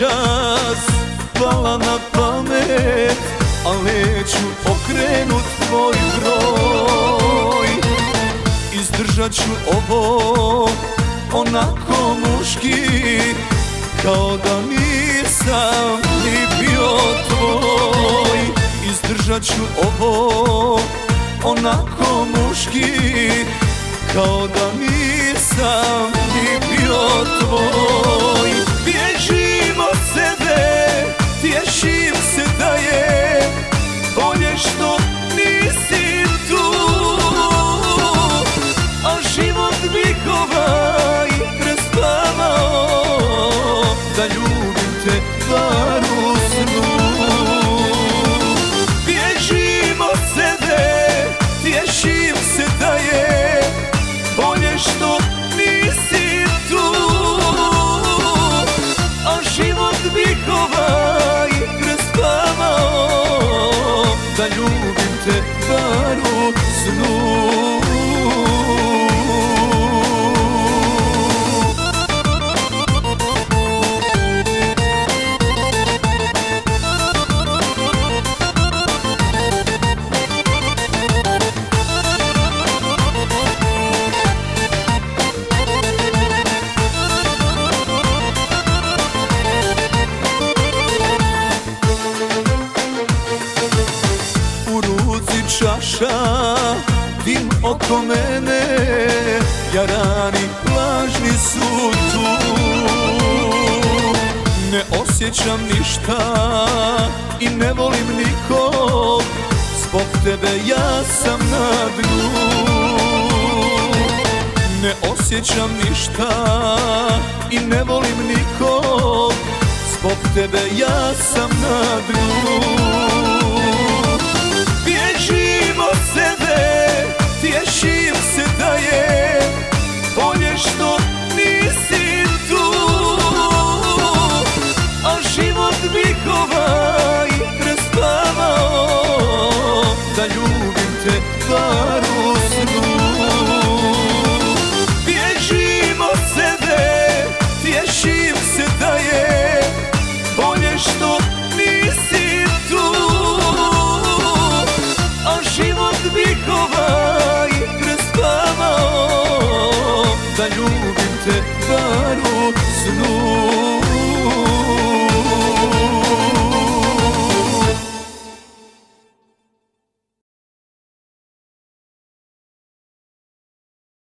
čas. Pala na pamet A neću okrenut tvoj broj. Izdržat ću ovo onako muški Kao da nisam ni bio tvoj. Izdržat ću ovo onako muški Kao da nisam ni bio tvoj. Oko mene Jarani plažni su tu Ne osjećam ništa i ne volim nikog Zbog tebe ja sam na dnu. Ne osjećam ništa i ne volim nikog Zbog tebe ja sam na dnu give up the big cover.